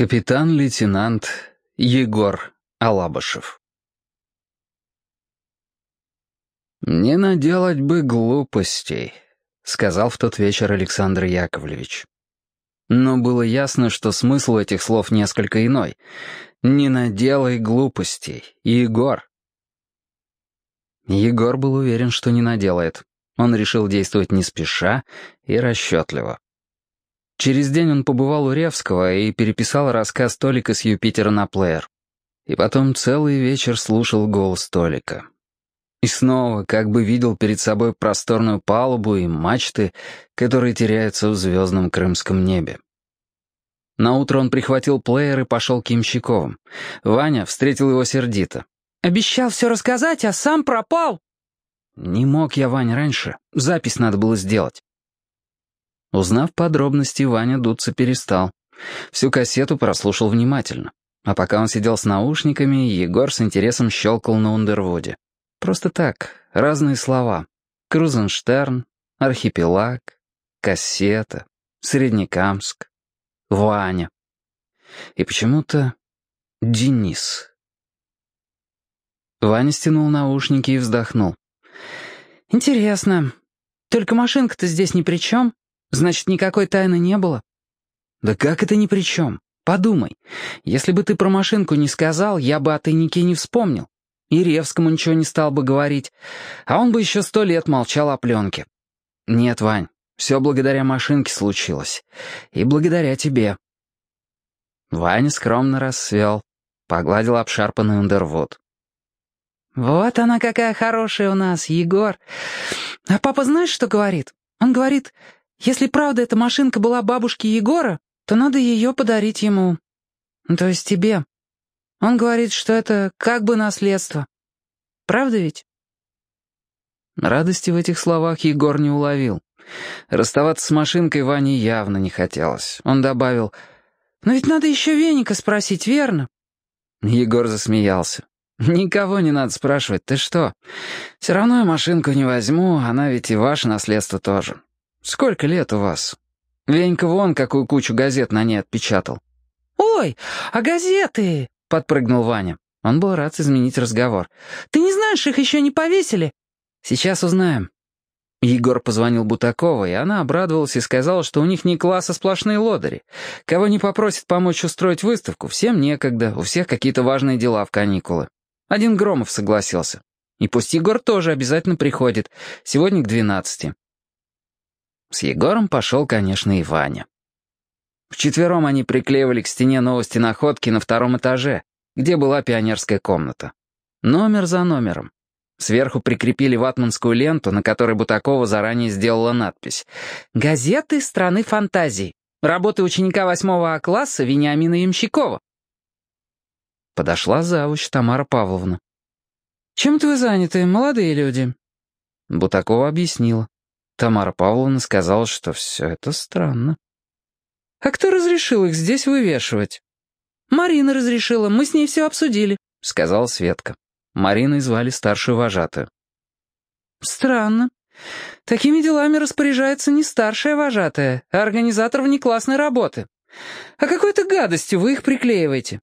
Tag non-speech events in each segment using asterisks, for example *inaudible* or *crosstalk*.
Капитан-лейтенант Егор Алабышев «Не наделать бы глупостей», — сказал в тот вечер Александр Яковлевич. Но было ясно, что смысл этих слов несколько иной. «Не наделай глупостей, Егор». Егор был уверен, что не наделает. Он решил действовать не спеша и расчетливо. Через день он побывал у Ревского и переписал рассказ Толика с Юпитера на плеер. И потом целый вечер слушал голос Толика. И снова как бы видел перед собой просторную палубу и мачты, которые теряются в звездном крымском небе. Наутро он прихватил плеер и пошел к Ямщиковым. Ваня встретил его сердито. «Обещал все рассказать, а сам пропал!» «Не мог я, Вань, раньше. Запись надо было сделать». Узнав подробности, Ваня дуться перестал. Всю кассету прослушал внимательно. А пока он сидел с наушниками, Егор с интересом щелкал на Ундервуде. Просто так, разные слова. Крузенштерн, архипелаг, кассета, Среднекамск, Ваня. И почему-то Денис. Ваня стянул наушники и вздохнул. «Интересно. Только машинка-то здесь ни при чем?» Значит, никакой тайны не было? Да как это ни при чем? Подумай. Если бы ты про машинку не сказал, я бы о тайнике не вспомнил. И Ревскому ничего не стал бы говорить. А он бы еще сто лет молчал о пленке. Нет, Вань, все благодаря машинке случилось. И благодаря тебе. Ваня скромно рассвел, погладил обшарпанный ундервуд. «Вот она какая хорошая у нас, Егор. А папа знаешь, что говорит? Он говорит, если правда эта машинка была бабушки Егора, то надо ее подарить ему. То есть тебе. Он говорит, что это как бы наследство. Правда ведь? Радости в этих словах Егор не уловил. Расставаться с машинкой Ване явно не хотелось. Он добавил, «Но ведь надо еще веника спросить, верно?» Егор засмеялся. «Никого не надо спрашивать, ты что? Все равно я машинку не возьму, она ведь и ваше наследство тоже. «Сколько лет у вас? Венька вон какую кучу газет на ней отпечатал». «Ой, а газеты?» — подпрыгнул Ваня. Он был рад изменить разговор. «Ты не знаешь, их еще не повесили?» «Сейчас узнаем». Егор позвонил Бутаковой, и она обрадовалась и сказала, что у них не класс, а сплошные лодыри. Кого не попросит помочь устроить выставку, всем некогда, у всех какие-то важные дела в каникулы. Один Громов согласился. И пусть Егор тоже обязательно приходит, сегодня к двенадцати. С Егором пошел, конечно, и Ваня. Вчетвером они приклеивали к стене новости находки на втором этаже, где была пионерская комната. Номер за номером. Сверху прикрепили ватманскую ленту, на которой Бутакова заранее сделала надпись «Газеты страны фантазий. Работы ученика восьмого А класса Вениамина Ямщикова». Подошла завуч Тамара Павловна. «Чем-то вы заняты, молодые люди?» Бутакова объяснила. Тамара Павловна сказала, что все это странно. «А кто разрешил их здесь вывешивать?» «Марина разрешила, мы с ней все обсудили», — сказала Светка. Мариной звали старшую вожатую. «Странно. Такими делами распоряжается не старшая вожатая, а организатор внеклассной работы. А какой-то гадостью вы их приклеиваете.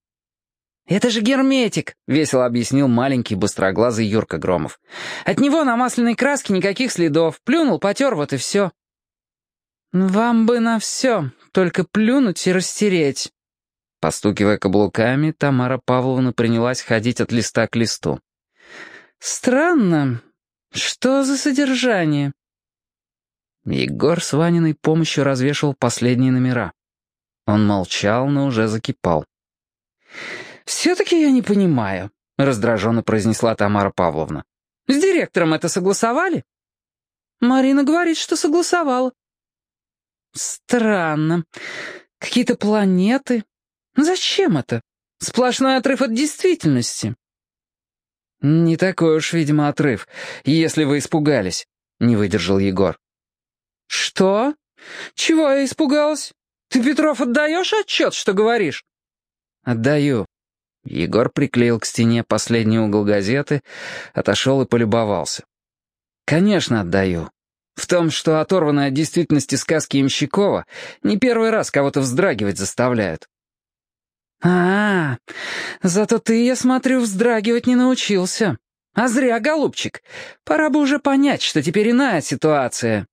«Это же герметик», — весело объяснил маленький быстроглазый Юрка Громов. «От него на масляной краске никаких следов. Плюнул, потер, вот и все». «Вам бы на все, только плюнуть и растереть». Постукивая каблуками, Тамара Павловна принялась ходить от листа к листу. «Странно. Что за содержание?» Егор с Ваниной помощью развешивал последние номера. Он молчал, но уже закипал. «Все-таки я не понимаю», — раздраженно произнесла Тамара Павловна. «С директором это согласовали?» «Марина говорит, что согласовала». «Странно. Какие-то планеты. Зачем это? Сплошной отрыв от действительности». «Не такой уж, видимо, отрыв, если вы испугались», — не выдержал Егор. «Что? Чего я испугалась? Ты, Петров, отдаешь отчет, что говоришь?» «Отдаю. Егор приклеил к стене последний угол газеты, отошел и полюбовался. «Конечно, отдаю. В том, что оторванные от действительности сказки Имщикова не первый раз кого-то вздрагивать заставляют. А, -а, зато ты, я смотрю, вздрагивать не научился. А зря, голубчик. Пора бы уже понять, что теперь иная ситуация.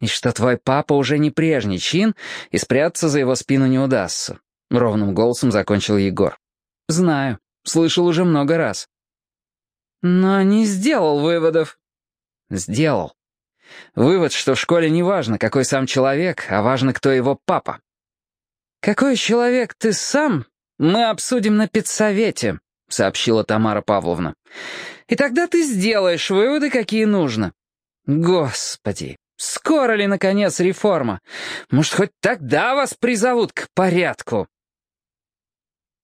И что твой папа уже не прежний чин, и спрятаться за его спину не удастся. Ровным голосом закончил Егор. Знаю, слышал уже много раз. Но не сделал выводов. Сделал. Вывод, что в школе не важно, какой сам человек, а важно, кто его папа. «Какой человек ты сам, мы обсудим на педсовете», — сообщила Тамара Павловна. «И тогда ты сделаешь выводы, какие нужно». «Господи, скоро ли, наконец, реформа? Может, хоть тогда вас призовут к порядку?»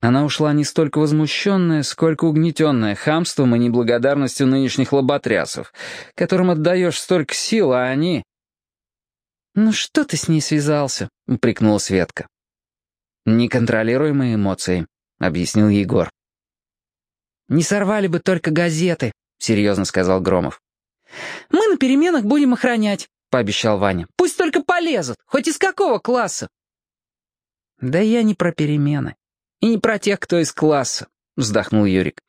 Она ушла не столько возмущенная, сколько угнетенная хамством и неблагодарностью нынешних лоботрясов, которым отдаешь столько сил, а они... «Ну что ты с ней связался?» — упрекнула Светка. «Неконтролируемые эмоции», — объяснил Егор. «Не сорвали бы только газеты», — серьезно сказал Громов. «Мы на переменах будем охранять», — пообещал Ваня. «Пусть только полезут, хоть из какого класса». «Да я не про перемены. И не про тех, кто из класса», — вздохнул Юрик.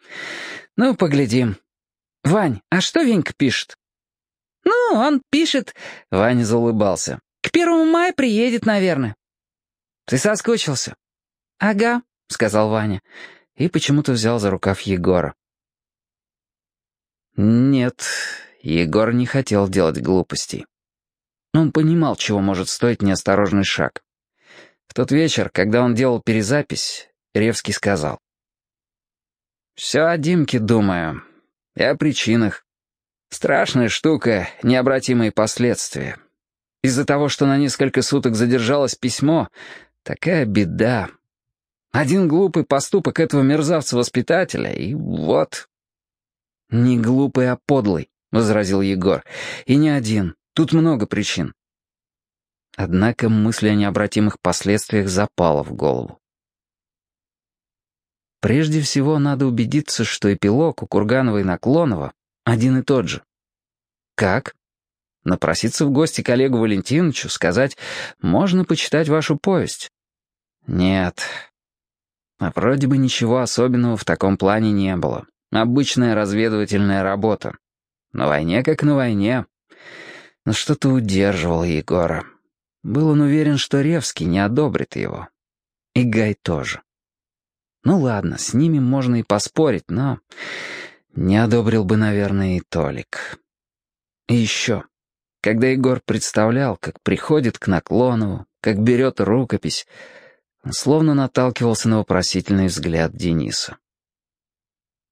«Ну, поглядим. Вань, а что Венька пишет?» «Ну, он пишет...» — Ваня заулыбался. «К первому мая приедет, наверное». «Ты соскучился?» «Ага», — сказал Ваня, и почему-то взял за рукав Егора. Нет, Егор не хотел делать глупостей. Он понимал, чего может стоить неосторожный шаг. В тот вечер, когда он делал перезапись, Ревский сказал. «Все о Димке думаю. И о причинах. Страшная штука, необратимые последствия. Из-за того, что на несколько суток задержалось письмо, такая беда. Один глупый поступок этого мерзавца-воспитателя, и вот...» «Не глупый, а подлый», — возразил Егор. «И не один. Тут много причин». Однако мысль о необратимых последствиях запала в голову. Прежде всего, надо убедиться, что эпилог у Курганова и Наклонова один и тот же. Как? Напроситься в гости коллегу Валентиновичу, сказать «можно почитать вашу повесть». Нет. А вроде бы ничего особенного в таком плане не было. Обычная разведывательная работа. На войне как на войне. Но что-то удерживало Егора. Был он уверен, что Ревский не одобрит его. И Гай тоже. Ну ладно, с ними можно и поспорить, но не одобрил бы, наверное, и Толик. И еще, когда Егор представлял, как приходит к Наклонову, как берет рукопись, он словно наталкивался на вопросительный взгляд Дениса.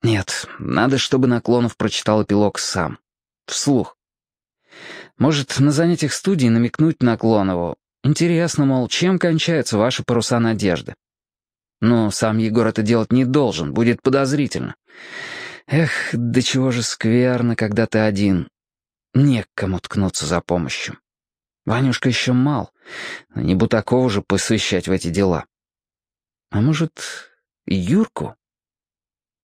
Нет, надо, чтобы Наклонов прочитал эпилог сам, вслух. Может, на занятиях студии намекнуть Наклонову. Интересно, мол, чем кончаются ваши паруса надежды? Но сам Егор это делать не должен, будет подозрительно. Эх, до чего же скверно, когда ты один. Не к кому ткнуться за помощью. Ванюшка еще мал, но не Бутакова же посвящать в эти дела. А может, Юрку?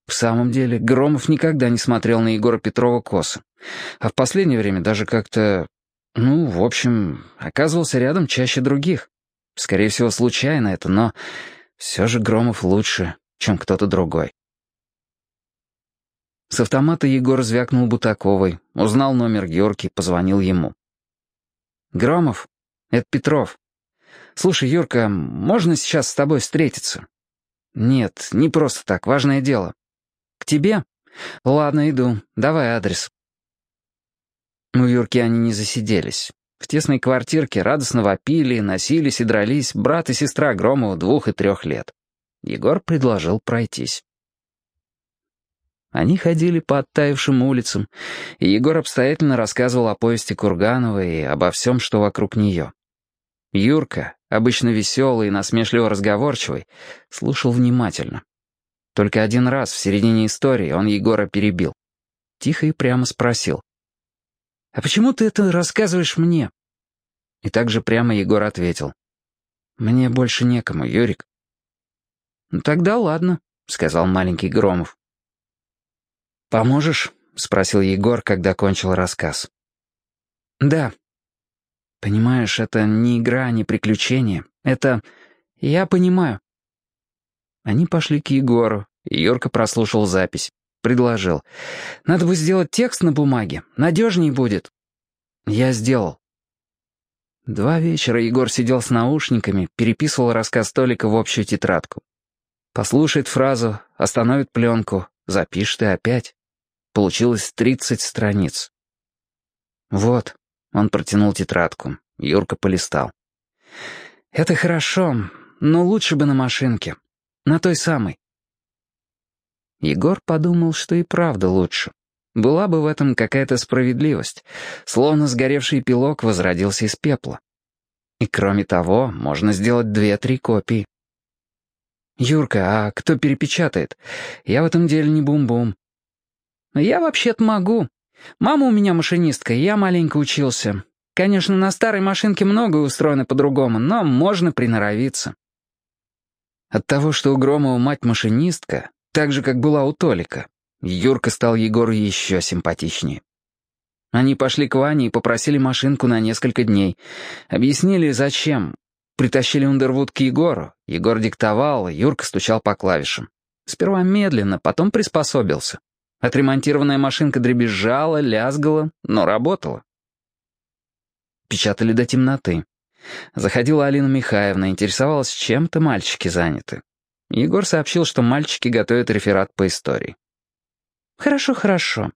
В самом деле, Громов никогда не смотрел на Егора Петрова косо. А в последнее время даже как-то... Ну, в общем, оказывался рядом чаще других. Скорее всего, случайно это, но все же Громов лучше, чем кто-то другой. С автомата Егор звякнул Бутаковой, узнал номер Георгий, позвонил ему. «Громов, это Петров. Слушай, Юрка, можно сейчас с тобой встретиться?» «Нет, не просто так, важное дело». «К тебе?» «Ладно, иду. Давай адрес». У Юрки они не засиделись. В тесной квартирке радостно вопили, носились и дрались брат и сестра Громова двух и трех лет. Егор предложил пройтись. Они ходили по оттаившим улицам, и Егор обстоятельно рассказывал о повести Курганова и обо всем, что вокруг нее. Юрка, обычно веселый и насмешливо разговорчивый, слушал внимательно. Только один раз в середине истории он Егора перебил. Тихо и прямо спросил. «А почему ты это рассказываешь мне?» И также прямо Егор ответил. «Мне больше некому, Юрик». «Ну тогда ладно», — сказал маленький Громов. «Поможешь?» — спросил Егор, когда кончил рассказ. «Да. Понимаешь, это не игра, не приключение. Это... Я понимаю». Они пошли к Егору, и Юрка прослушал запись. Предложил. «Надо бы сделать текст на бумаге. Надежней будет». «Я сделал». Два вечера Егор сидел с наушниками, переписывал рассказ Толика в общую тетрадку. Послушает фразу, остановит пленку, запишет и опять. Получилось тридцать страниц. «Вот», — он протянул тетрадку. Юрка полистал. «Это хорошо, но лучше бы на машинке. На той самой». Егор подумал, что и правда лучше. Была бы в этом какая-то справедливость, словно сгоревший пилок возродился из пепла. И кроме того, можно сделать две-три копии. «Юрка, а кто перепечатает? Я в этом деле не бум-бум». «Я вообще-то могу. Мама у меня машинистка, я маленько учился. Конечно, на старой машинке многое устроено по-другому, но можно приноровиться». От того, что у Громова мать машинистка, так же, как была у Толика, Юрка стал Егору еще симпатичнее. Они пошли к Ване и попросили машинку на несколько дней. Объяснили, зачем, Притащили Ундервуд к Егору. Егор диктовал, Юрка стучал по клавишам. Сперва медленно, потом приспособился. Отремонтированная машинка дребезжала, лязгала, но работала. Печатали до темноты. Заходила Алина Михайловна, интересовалась, чем-то мальчики заняты. Егор сообщил, что мальчики готовят реферат по истории. «Хорошо, хорошо.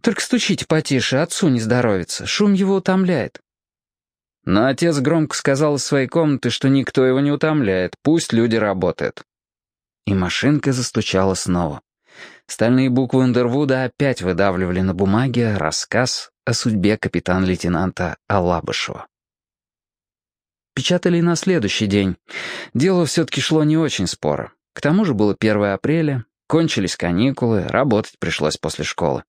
Только стучите потише, отцу не здоровится. Шум его утомляет. Но отец громко сказал из своей комнаты, что никто его не утомляет, пусть люди работают. И машинка застучала снова. Стальные буквы Ундервуда опять выдавливали на бумаге рассказ о судьбе капитан-лейтенанта Алабышева. Печатали на следующий день. Дело все-таки шло не очень споро. К тому же было 1 апреля, кончились каникулы, работать пришлось после школы.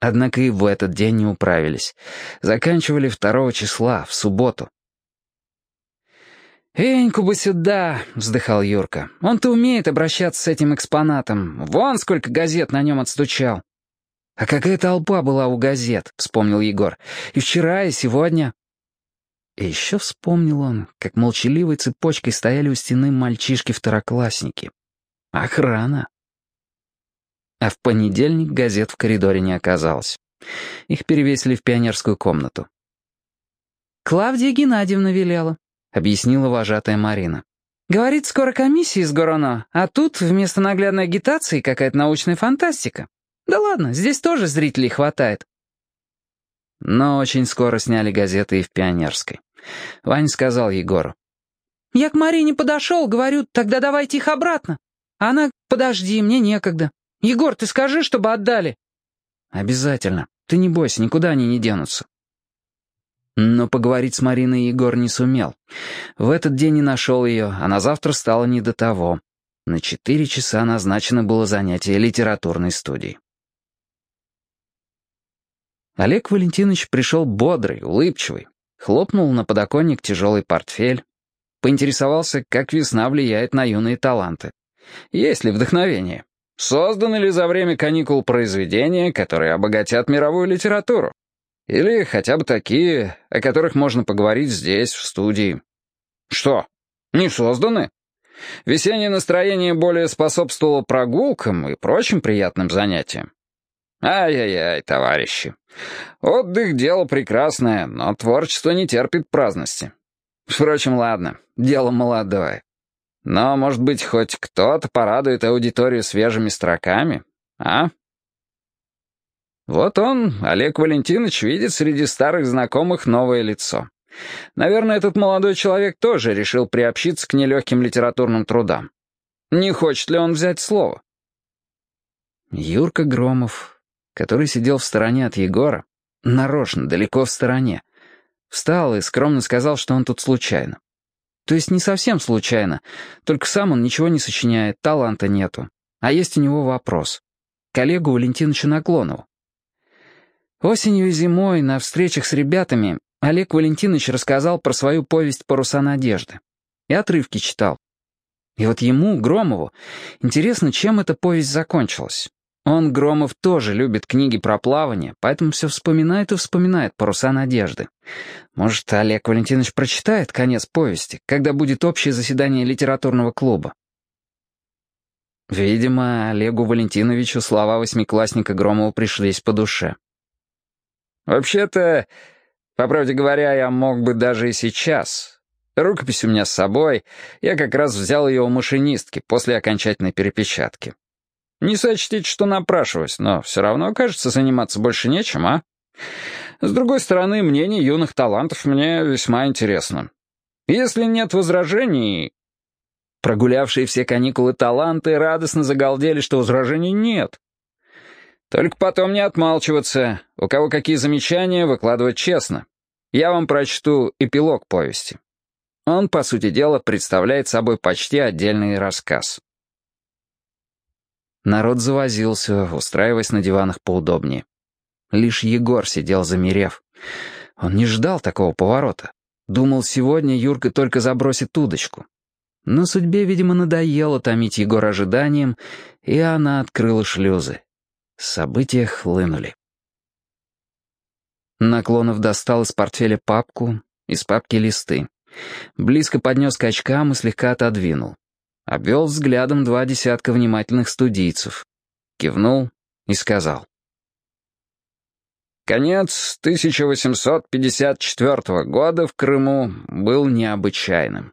Однако и в этот день не управились. Заканчивали второго числа, в субботу. «Эньку бы сюда!» — вздыхал Юрка. «Он-то умеет обращаться с этим экспонатом. Вон сколько газет на нем отстучал». «А какая толпа была у газет», — вспомнил Егор. «И вчера, и сегодня». И еще вспомнил он, как молчаливой цепочкой стояли у стены мальчишки-второклассники. Охрана. А в понедельник газет в коридоре не оказалось. Их перевесили в пионерскую комнату. «Клавдия Геннадьевна велела», — объяснила вожатая Марина. «Говорит, скоро комиссия из Гороно, а тут вместо наглядной агитации какая-то научная фантастика. Да ладно, здесь тоже зрителей хватает». Но очень скоро сняли газеты и в Пионерской. Вань сказал Егору. «Я к Марине подошел, говорю, тогда давайте их обратно. Она, подожди, мне некогда. Егор, ты скажи, чтобы отдали». «Обязательно. Ты не бойся, никуда они не денутся». Но поговорить с Мариной Егор не сумел. В этот день не нашел ее, а на завтра стало не до того. На четыре часа назначено было занятие литературной студии. Олег Валентинович пришел бодрый, улыбчивый, хлопнул на подоконник тяжелый портфель, поинтересовался, как весна влияет на юные таланты. Есть ли вдохновение? Созданы ли за время каникул произведения, которые обогатят мировую литературу? Или хотя бы такие, о которых можно поговорить здесь, в студии? Что, не созданы? Весеннее настроение более способствовало прогулкам и прочим приятным занятиям. Ай-яй-яй, товарищи. Отдых — дело прекрасное, но творчество не терпит праздности. Впрочем, ладно, дело молодое. Но, может быть, хоть кто-то порадует аудиторию свежими строками, а? Вот он, Олег Валентинович, видит среди старых знакомых новое лицо. Наверное, этот молодой человек тоже решил приобщиться к нелегким литературным трудам. Не хочет ли он взять слово? Юрка Громов, который сидел в стороне от Егора, нарочно, далеко в стороне, встал и скромно сказал, что он тут случайно. То есть не совсем случайно. Только сам он ничего не сочиняет, таланта нету. А есть у него вопрос. Коллегу Валентиновичу Наклонову. Осенью и зимой на встречах с ребятами Олег Валентинович рассказал про свою повесть «Паруса надежды». И отрывки читал. И вот ему, Громову, интересно, чем эта повесть закончилась. Он, Громов, тоже любит книги про плавание, поэтому все вспоминает и вспоминает «Паруса надежды». Может, Олег Валентинович прочитает конец повести, когда будет общее заседание литературного клуба? Видимо, Олегу Валентиновичу слова восьмиклассника Громова пришлись по душе. «Вообще-то, по правде говоря, я мог бы даже и сейчас. Рукопись у меня с собой, я как раз взял ее у машинистки после окончательной перепечатки. Не сочтите, что напрашиваюсь, но все равно, кажется, заниматься больше нечем, а? С другой стороны, мнение юных талантов мне весьма интересно. Если нет возражений, Прогулявшие все каникулы таланты радостно загалдели, что возражений нет. Только потом не отмалчиваться. У кого какие замечания, выкладывать честно. Я вам прочту эпилог повести. Он, по сути дела, представляет собой почти отдельный рассказ. Народ завозился, устраиваясь на диванах поудобнее. Лишь Егор сидел замерев. Он не ждал такого поворота. Думал, сегодня Юрка только забросит удочку. Но судьбе, видимо, надоело томить Егора ожиданием, и она открыла шлюзы. События хлынули. Наклонов достал из портфеля папку, из папки листы. Близко поднес к очкам и слегка отодвинул. Обвел взглядом два десятка внимательных студийцев. Кивнул и сказал. Конец 1854 года в Крыму был необычайным.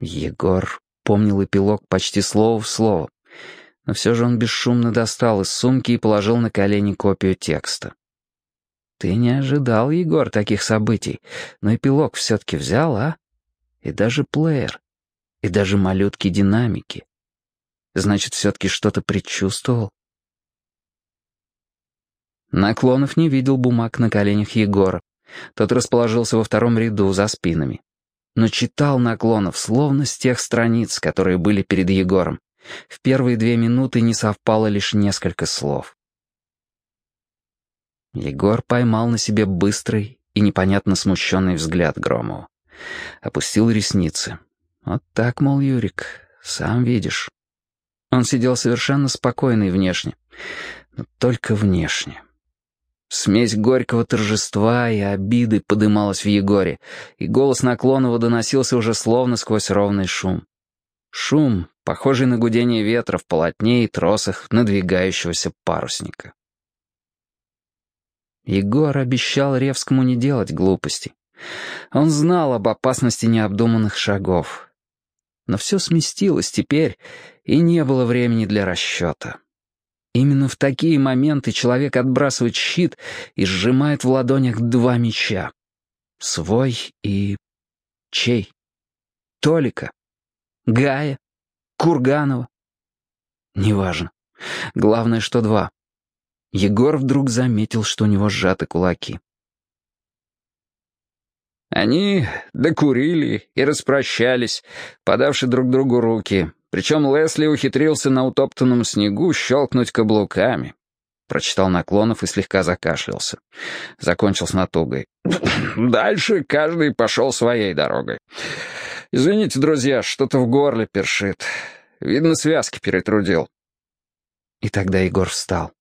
Егор помнил эпилог почти слово в слово, но все же он бесшумно достал из сумки и положил на колени копию текста. «Ты не ожидал, Егор, таких событий, но эпилог все-таки взял, а? И даже плеер, и даже малютки-динамики. Значит, все-таки что-то предчувствовал?» Наклонов не видел бумаг на коленях Егора. Тот расположился во втором ряду за спинами но читал Наклонов словно с тех страниц, которые были перед Егором. В первые две минуты не совпало лишь несколько слов. Егор поймал на себе быстрый и непонятно смущенный взгляд Громова. Опустил ресницы. Вот так, мол, Юрик, сам видишь. Он сидел совершенно спокойный внешне, но только внешне. Смесь горького торжества и обиды подымалась в Егоре, и голос Наклонова доносился уже словно сквозь ровный шум. Шум, похожий на гудение ветра в полотне и тросах надвигающегося парусника. Егор обещал Ревскому не делать глупостей. Он знал об опасности необдуманных шагов. Но все сместилось теперь, и не было времени для расчета. Именно в такие моменты человек отбрасывает щит и сжимает в ладонях два меча. Свой и... чей? Толика? Гая? Курганова? Неважно. Главное, что два. Егор вдруг заметил, что у него сжаты кулаки. Они докурили и распрощались, подавши друг другу руки, причем Лесли ухитрился на утоптанном снегу щелкнуть каблуками. Прочитал Наклонов и слегка закашлялся. Закончил с натугой. *clears throat* Дальше каждый пошел своей дорогой. Извините, друзья, что-то в горле першит. Видно, связки перетрудил. И тогда Егор встал.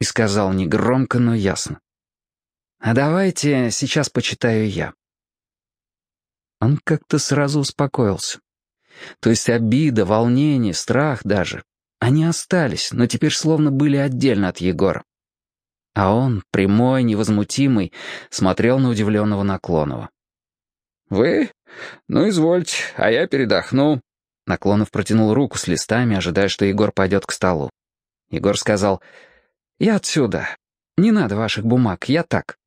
И сказал негромко, но ясно. «А давайте сейчас почитаю я». Он как-то сразу успокоился. То есть обида, волнение, страх даже. Они остались, но теперь словно были отдельно от Егора. А он, прямой, невозмутимый, смотрел на удивленного Наклонова. «Вы? Ну, извольте, а я передохну». Наклонов протянул руку с листами, ожидая, что Егор пойдет к столу. Егор сказал, «Я отсюда. Не надо ваших бумаг, я так».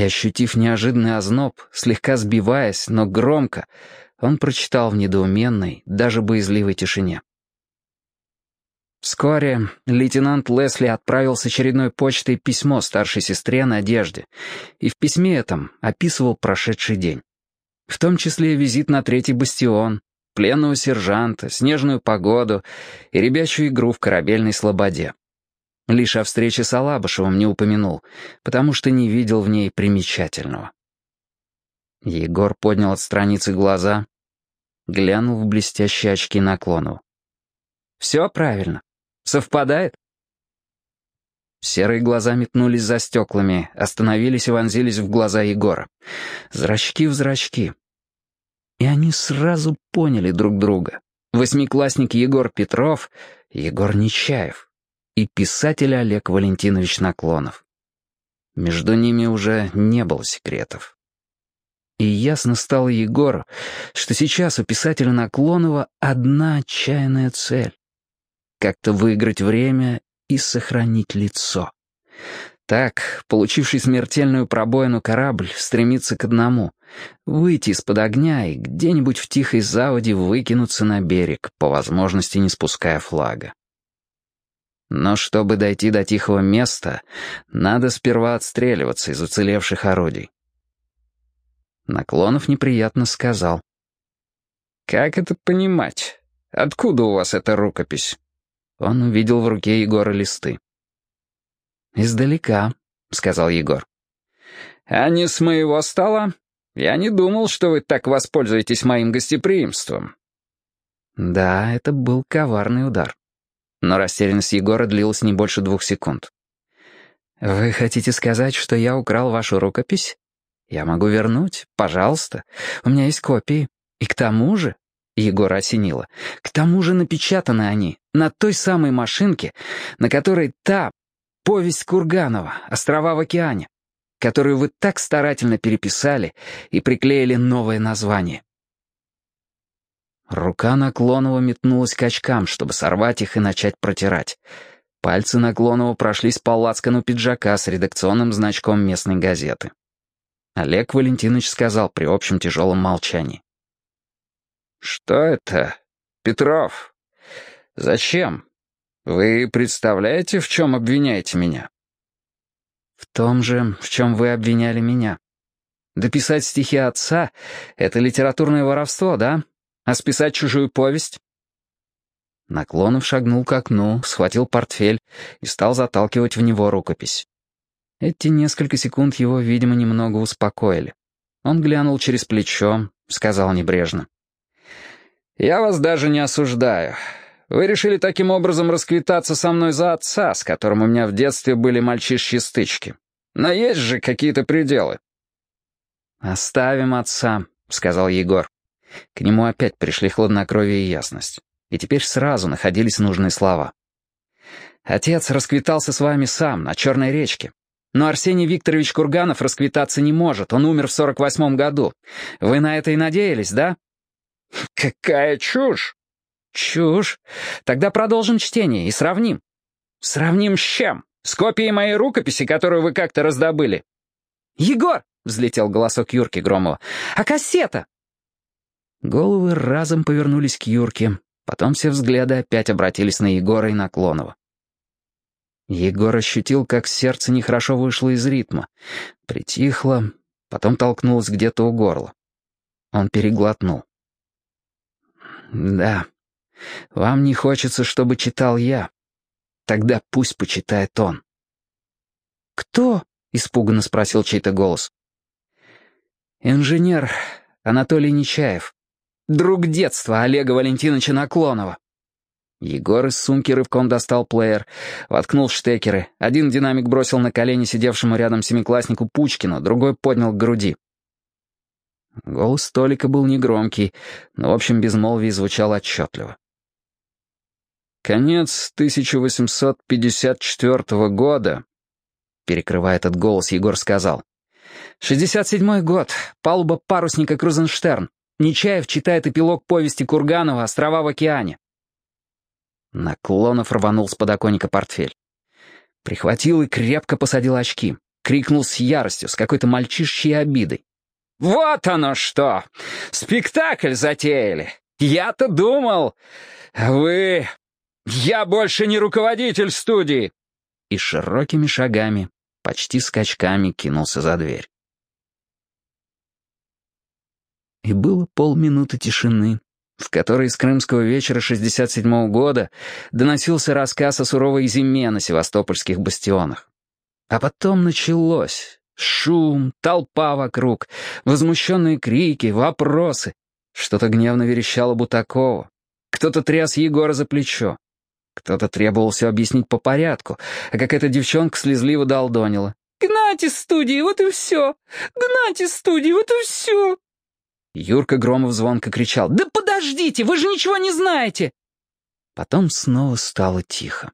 И, ощутив неожиданный озноб, слегка сбиваясь, но громко, он прочитал в недоуменной, даже боязливой тишине. Вскоре лейтенант Лесли отправил с очередной почтой письмо старшей сестре Надежде, и в письме этом описывал прошедший день. В том числе визит на третий бастион, пленного сержанта, снежную погоду и ребячую игру в корабельной слободе. Лишь о встрече с Алабышевым не упомянул, потому что не видел в ней примечательного. Егор поднял от страницы глаза, глянул в блестящие очки наклону. «Все правильно. Совпадает?» Серые глаза метнулись за стеклами, остановились и вонзились в глаза Егора. Зрачки в зрачки. И они сразу поняли друг друга. Восьмиклассник Егор Петров, Егор Нечаев и писатель Олег Валентинович Наклонов. Между ними уже не было секретов. И ясно стало Егору, что сейчас у писателя Наклонова одна отчаянная цель — как-то выиграть время и сохранить лицо. Так, получивший смертельную пробоину корабль стремится к одному — выйти из-под огня и где-нибудь в тихой заводе выкинуться на берег, по возможности не спуская флага. Но чтобы дойти до тихого места, надо сперва отстреливаться из уцелевших орудий. Наклонов неприятно сказал. «Как это понимать? Откуда у вас эта рукопись?» Он увидел в руке Егора листы. «Издалека», — сказал Егор. «А не с моего стола? Я не думал, что вы так воспользуетесь моим гостеприимством». Да, это был коварный удар. Но растерянность Егора длилась не больше двух секунд. «Вы хотите сказать, что я украл вашу рукопись? Я могу вернуть, пожалуйста. У меня есть копии. И к тому же...» Егора осенило. «К тому же напечатаны они на той самой машинке, на которой та Повесть Курганова «Острова в океане», которую вы так старательно переписали и приклеили новое название. Рука Наклонова метнулась к очкам, чтобы сорвать их и начать протирать. Пальцы Наклонова прошлись по лацкану пиджака с редакционным значком местной газеты. Олег Валентинович сказал при общем тяжелом молчании. «Что это? Петров? Зачем? Вы представляете, в чем обвиняете меня? В том же, в чем вы обвиняли меня. Дописать стихи отца — это литературное воровство, да? А списать чужую повесть? Наклонов шагнул к окну, схватил портфель и стал заталкивать в него рукопись. Эти несколько секунд его, видимо, немного успокоили. Он глянул через плечо, сказал небрежно. «Я вас даже не осуждаю. Вы решили таким образом расквитаться со мной за отца, с которым у меня в детстве были мальчишьи стычки. Но есть же какие-то пределы». «Оставим отца», — сказал Егор. К нему опять пришли хладнокровие и ясность. И теперь сразу находились нужные слова. «Отец расквитался с вами сам, на Черной речке. Но Арсений Викторович Курганов расквитаться не может, он умер в сорок восьмом году. Вы на это и надеялись, да?» «Какая чушь!» «Чушь. Тогда продолжим чтение и сравним». «Сравним с чем? С копией моей рукописи, которую вы как-то раздобыли?» «Егор!» — взлетел голосок Юрки Громова. «А кассета?» Головы разом повернулись к Юрке. Потом все взгляды опять обратились на Егора и Наклонова. Егор ощутил, как сердце нехорошо вышло из ритма. Притихло, потом толкнулось где-то у горла. Он переглотнул. «Да, вам не хочется, чтобы читал я. Тогда пусть почитает он». «Кто?» — испуганно спросил чей-то голос. «Инженер Анатолий Нечаев. Друг детства Олега Валентиновича Наклонова». Егор из сумки рывком достал плеер, воткнул штекеры. Один динамик бросил на колени сидевшему рядом семикласснику Пучкину, другой поднял к груди. Голос Толика был негромкий, но в общем безмолвие звучал отчетливо. «Конец 1854 года», — перекрывая этот голос, Егор сказал. «Шестьдесят седьмой год. Палуба парусника Крузенштерн. Нечаев читает эпилог повести Курганова «Острова в океане». Наклонов рванул с подоконника портфель. Прихватил и крепко посадил очки. Крикнул с яростью, с какой-то мальчишечьей обидой. «Вот оно что! Спектакль затеяли! Я-то думал! Вы «Я больше не руководитель студии!» И широкими шагами, почти скачками кинулся за дверь. И было полминуты тишины, в которой из крымского вечера 67-го года доносился рассказ о суровой зиме на севастопольских бастионах. А потом началось. Шум, толпа вокруг, возмущенные крики, вопросы. Что-то гневно верещало Бутакова. Кто-то тряс Егора за плечо. Кто-то требовал все объяснить по порядку, а какая-то девчонка слезливо долдонила. «Гнать из студии, вот и все! Гнать из студии, вот и все!» Юрка Громов звонко кричал. «Да подождите, вы же ничего не знаете!» Потом снова стало тихо.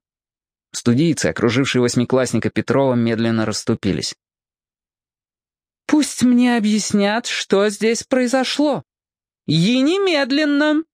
Студийцы, окружившие восьмиклассника Петрова, медленно расступились. «Пусть мне объяснят, что здесь произошло. И немедленно!»